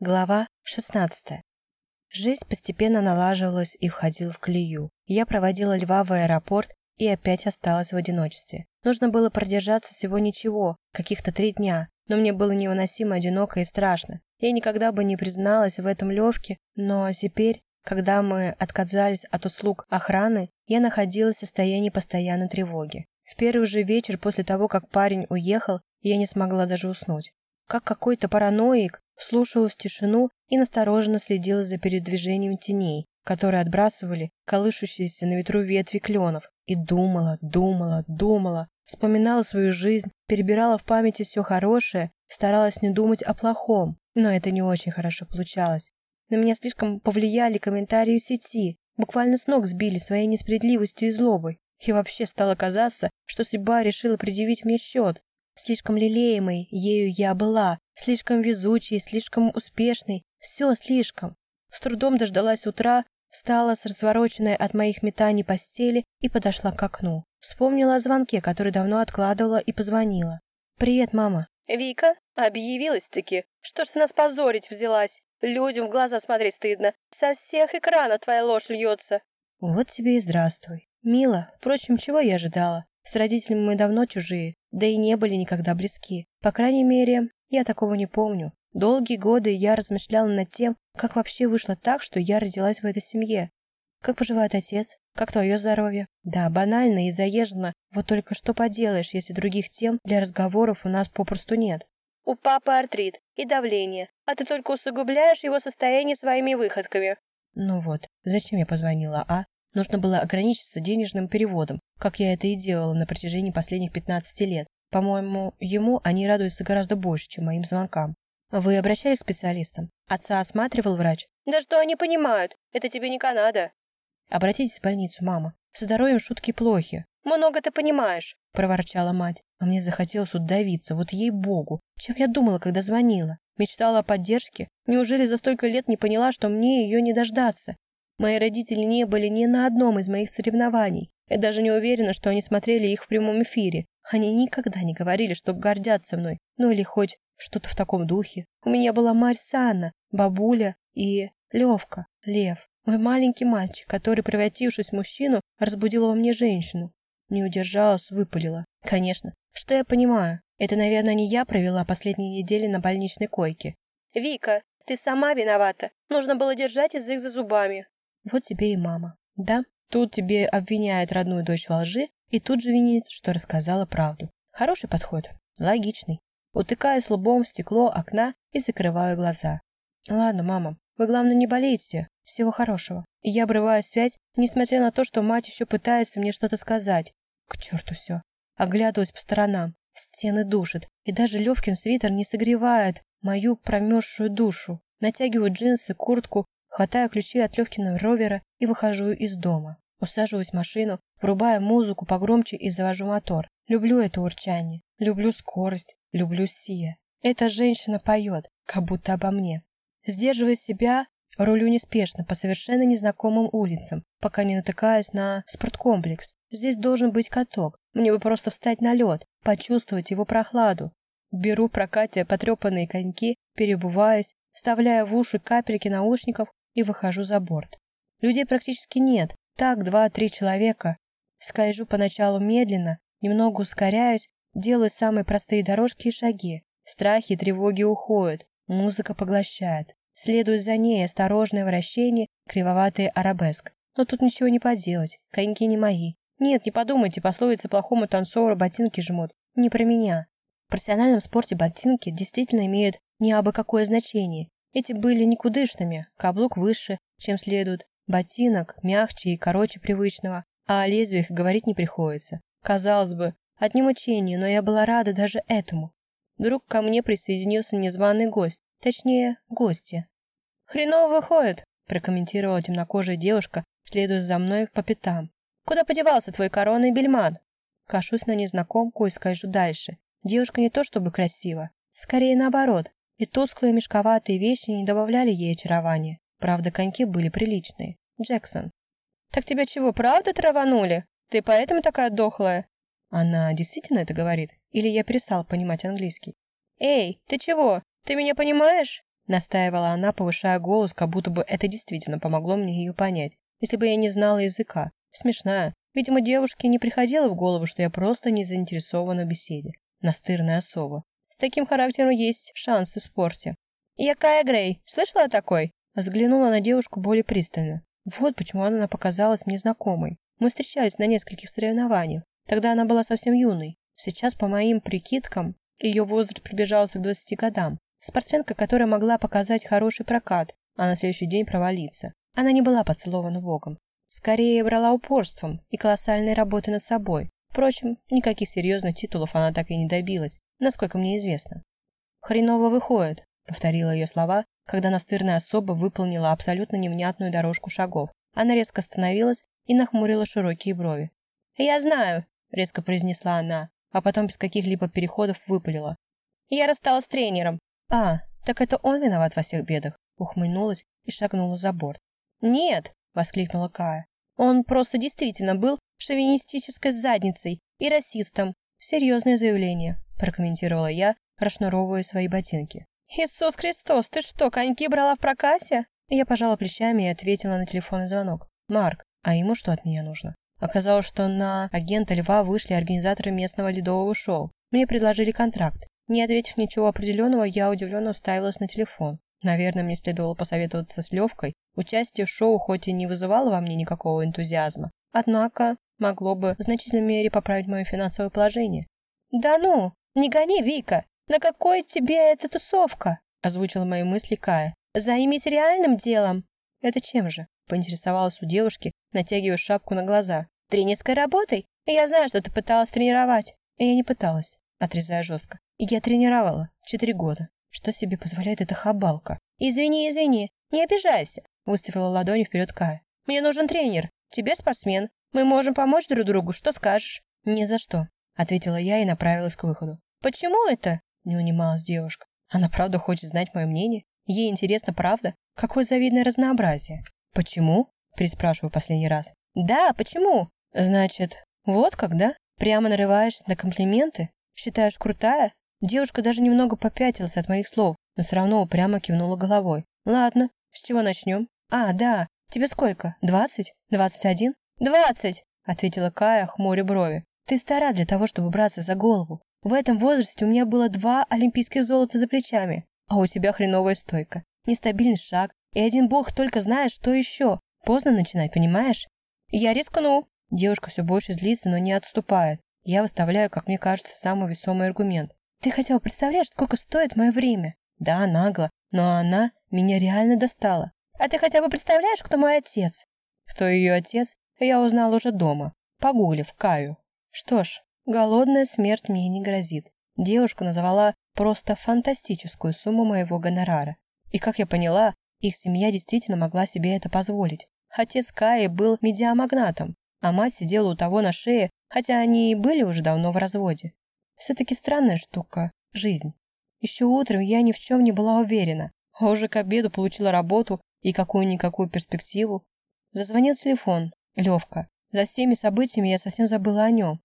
Глава 16. Жизнь постепенно налаживалась и входила в колею. Я проводила льва в аэропорт и опять осталась в одиночестве. Нужно было продержаться всего ничего, каких-то три дня, но мне было невыносимо одиноко и страшно. Я никогда бы не призналась в этом Левке, но теперь, когда мы отказались от услуг охраны, я находилась в состоянии постоянной тревоги. В первый же вечер после того, как парень уехал, я не смогла даже уснуть. Как какой-то параноик, вслушивалась в тишину и настороженно следила за передвижением теней, которые отбрасывали колышущиеся на ветру ветви кленов, и думала, думала, думала, вспоминала свою жизнь, перебирала в памяти все хорошее, старалась не думать о плохом, но это не очень хорошо получалось. На меня слишком повлияли комментарии в сети, буквально с ног сбили своей несправедливостью и злобой. И вообще стало казаться, что судьба решила предъявить мне счет. Слишком лелеемой ею я была, слишком везучей, слишком успешной, все слишком. С трудом дождалась утра, встала с развороченной от моих метаний постели и подошла к окну. Вспомнила о звонке, который давно откладывала, и позвонила. «Привет, мама». «Вика, объявилась-таки. Что ж ты нас позорить взялась? Людям в глаза смотреть стыдно. Со всех экранов твоя ложь льется». «Вот тебе и здравствуй. Мила, впрочем, чего я ожидала? С родителями мы давно чужие, да и не были никогда близки. По крайней мере, я такого не помню. Долгие годы я размышляла над тем, как вообще вышло так, что я родилась в этой семье. Как поживает отец? Как твое здоровье? Да, банально и заезжено. Вот только что поделаешь, если других тем для разговоров у нас попросту нет. У папы артрит и давление, а ты только усугубляешь его состояние своими выходками. Ну вот, зачем я позвонила, а? Нужно было ограничиться денежным переводом, как я это и делала на протяжении последних 15 лет. По-моему, ему они радуются гораздо больше, чем моим звонкам. Вы обращались к специалистам? Отца осматривал врач? Да что они понимают? Это тебе не Канада. Обратитесь в больницу, мама. Со здоровьем шутки плохи. Много ты понимаешь, проворчала мать. А мне захотелось удавиться, вот ей-богу. Чем я думала, когда звонила? Мечтала о поддержке? Неужели за столько лет не поняла, что мне ее не дождаться? Мои родители не были ни на одном из моих соревнований. Я даже не уверена, что они смотрели их в прямом эфире. Они никогда не говорили, что гордятся мной. Ну или хоть что-то в таком духе. У меня была Марьсана, бабуля и Левка, Лев. Мой маленький мальчик, который, превратившись в мужчину, разбудил во мне женщину. Не удержалась, выпалила. Конечно. Что я понимаю? Это, наверное, не я провела последние недели на больничной койке. Вика, ты сама виновата. Нужно было держать язык за зубами. Вот тебе и мама. Да, тут тебе обвиняет родную дочь во лжи и тут же винит, что рассказала правду. Хороший подход. Логичный. Утыкаюсь лбом в стекло окна и закрываю глаза. Ладно, мама, вы, главное, не болейте. Всего хорошего. И я обрываю связь, несмотря на то, что мать еще пытается мне что-то сказать. К черту все. Оглядываюсь по сторонам. Стены душат. И даже Левкин свитер не согревает мою промерзшую душу. Натягиваю джинсы, куртку Хватаю ключи от Левкиного ровера и выхожу из дома. Усаживаюсь в машину, врубаю музыку погромче и завожу мотор. Люблю это урчание, люблю скорость, люблю сия. Эта женщина поет, как будто обо мне. Сдерживая себя, рулю неспешно по совершенно незнакомым улицам, пока не натыкаюсь на спорткомплекс. Здесь должен быть каток. Мне бы просто встать на лед, почувствовать его прохладу. Беру в прокате потрепанные коньки, перебываюсь, вставляя в уши капельки наушников и выхожу за борт. Людей практически нет, так два-три человека. Скольжу поначалу медленно, немного ускоряюсь, делаю самые простые дорожки и шаги. Страхи и тревоги уходят, музыка поглощает. Следует за ней осторожное вращение, кривоватый арабеск. Но тут ничего не поделать, коньки не мои. Нет, не подумайте, пословица плохому танцору ботинки жмут. Не про меня. В профессиональном спорте ботинки действительно имеют не абы какое значение. Эти были никудышными, каблук выше, чем следует, ботинок мягче и короче привычного, а о лезвиях говорить не приходится. Казалось бы, одни мучения, но я была рада даже этому. Вдруг ко мне присоединился незваный гость, точнее, гости. «Хреново выходит», – прокомментировала темнокожая девушка, следуя за мной по пятам. «Куда подевался твой корона и бельман?» Кашусь на незнакомку и скажу дальше. Девушка не то чтобы красива, скорее наоборот, и тусклые мешковатые вещи не добавляли ей очарования. Правда, коньки были приличные. Джексон. «Так тебя чего, правда траванули? Ты поэтому такая дохлая?» Она действительно это говорит? Или я перестал понимать английский? «Эй, ты чего? Ты меня понимаешь?» Настаивала она, повышая голос, как будто бы это действительно помогло мне ее понять. Если бы я не знала языка. Смешная. Видимо, девушке не приходило в голову, что я просто не заинтересована в беседе. Настырная особа. Таким характером есть шансы в спорте. «Я Кая Грей. Слышала о такой?» Взглянула на девушку более пристально. Вот почему она показалась мне знакомой. Мы встречались на нескольких соревнованиях. Тогда она была совсем юной. Сейчас, по моим прикидкам, ее возраст приближался к 20 годам. Спортсменка, которая могла показать хороший прокат, а на следующий день провалиться. Она не была поцелована Богом. Скорее брала упорством и колоссальной работой над собой. Впрочем, никаких серьезных титулов она так и не добилась, насколько мне известно. «Хреново выходит», — повторила ее слова, когда настырная особа выполнила абсолютно невнятную дорожку шагов. Она резко остановилась и нахмурила широкие брови. «Я знаю», — резко произнесла она, а потом без каких-либо переходов выпалила. «Я рассталась с тренером». «А, так это он виноват во всех бедах», — ухмыльнулась и шагнула за борт. «Нет», — воскликнула Кая. «Он просто действительно был шовинистической задницей и расистом. Серьезное заявление», — прокомментировала я, расшнуровывая свои ботинки. «Иисус Христос, ты что, коньки брала в прокате?» Я пожала плечами и ответила на телефонный звонок. «Марк, а ему что от меня нужно?» Оказалось, что на агента Льва вышли организаторы местного ледового шоу. Мне предложили контракт. Не ответив ничего определенного, я удивленно уставилась на телефон. Наверное, мне следовало посоветоваться с Левкой. Участие в шоу хоть и не вызывало во мне никакого энтузиазма, однако могло бы в значительной мере поправить мое финансовое положение. «Да ну, не гони, Вика! На какой тебе эта тусовка?» озвучила мои мысли Кая. «Займись реальным делом!» «Это чем же?» поинтересовалась у девушки, натягивая шапку на глаза. «Тренерской работой? Я знаю, что ты пыталась тренировать». «Я не пыталась», отрезая жестко. «Я тренировала. Четыре года. Что себе позволяет эта хабалка? «Извини, извини, не обижайся», — выставила ладони вперед Кая. «Мне нужен тренер. Тебе спортсмен. Мы можем помочь друг другу. Что скажешь?» «Ни за что», — ответила я и направилась к выходу. «Почему это?» — не унималась девушка. «Она правда хочет знать мое мнение? Ей интересно правда? Какое завидное разнообразие!» «Почему?» — переспрашиваю последний раз. «Да, почему?» «Значит, вот когда? Прямо нарываешься на комплименты? Считаешь крутая? Девушка даже немного попятилась от моих слов, но все равно упрямо кивнула головой. «Ладно, с чего начнем?» «А, да, тебе сколько? Двадцать? Двадцать один?» «Двадцать!» — ответила Кая, хмуря брови. «Ты стара для того, чтобы браться за голову. В этом возрасте у меня было два олимпийских золота за плечами, а у тебя хреновая стойка, нестабильный шаг, и один бог только знает, что еще. Поздно начинать, понимаешь?» «Я рискну!» Девушка все больше злится, но не отступает. Я выставляю, как мне кажется, самый весомый аргумент. Ты хотя бы представляешь, сколько стоит мое время? Да, нагло, но она меня реально достала. А ты хотя бы представляешь, кто мой отец? Кто ее отец, я узнал уже дома, погуглив Каю. Что ж, голодная смерть мне не грозит. Девушка назвала просто фантастическую сумму моего гонорара. И, как я поняла, их семья действительно могла себе это позволить. Отец Каи был медиамагнатом, а мать сидела у того на шее, хотя они и были уже давно в разводе. Все-таки странная штука – жизнь. Еще утром я ни в чем не была уверена, а уже к обеду получила работу и какую-никакую перспективу. Зазвонил телефон. Левка. За всеми событиями я совсем забыла о нем.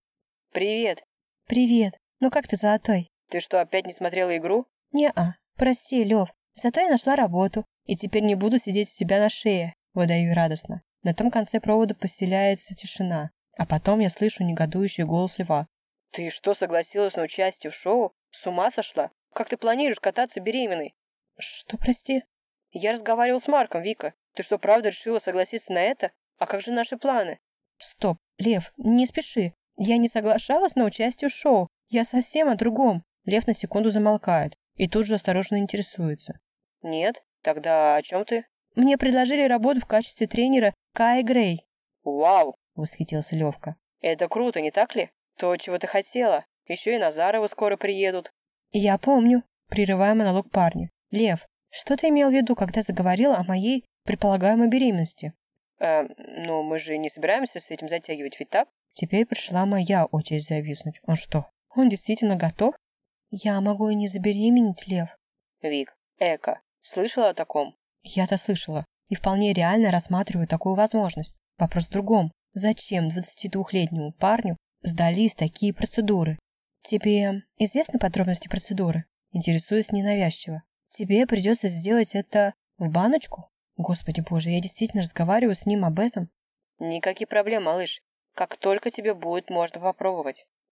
«Привет». «Привет. Ну как ты, золотой?» «Ты что, опять не смотрела игру?» «Не-а. Прости, Лев. Зато я нашла работу, и теперь не буду сидеть у себя на шее», – выдаю радостно. На том конце провода поселяется тишина, а потом я слышу негодующий голос Льва. «Ты что, согласилась на участие в шоу? С ума сошла? Как ты планируешь кататься беременной?» «Что, прости?» «Я разговаривал с Марком, Вика. Ты что, правда решила согласиться на это? А как же наши планы?» «Стоп, Лев, не спеши. Я не соглашалась на участие в шоу. Я совсем о другом». Лев на секунду замолкает и тут же осторожно интересуется. «Нет? Тогда о чем ты?» «Мне предложили работу в качестве тренера Кай Грей». «Вау!» — восхитился Левка. «Это круто, не так ли? То, чего ты хотела. Еще и Назаровы скоро приедут. Я помню, прерывая монолог парня. Лев, что ты имел в виду, когда заговорил о моей предполагаемой беременности? Э, ну, мы же не собираемся с этим затягивать, ведь так? Теперь пришла моя очередь зависнуть. Он что, он действительно готов? Я могу и не забеременеть, Лев. Вик, Эка, слышала о таком? Я-то слышала. И вполне реально рассматриваю такую возможность. Вопрос в другом. Зачем 22-летнему парню сдались такие процедуры. Тебе известны подробности процедуры? Интересуюсь ненавязчиво. тебе придется сделать это в баночку? Господи боже, я действительно разговариваю с ним об этом? Никаких проблем, малыш. Как только тебе будет можно попробовать.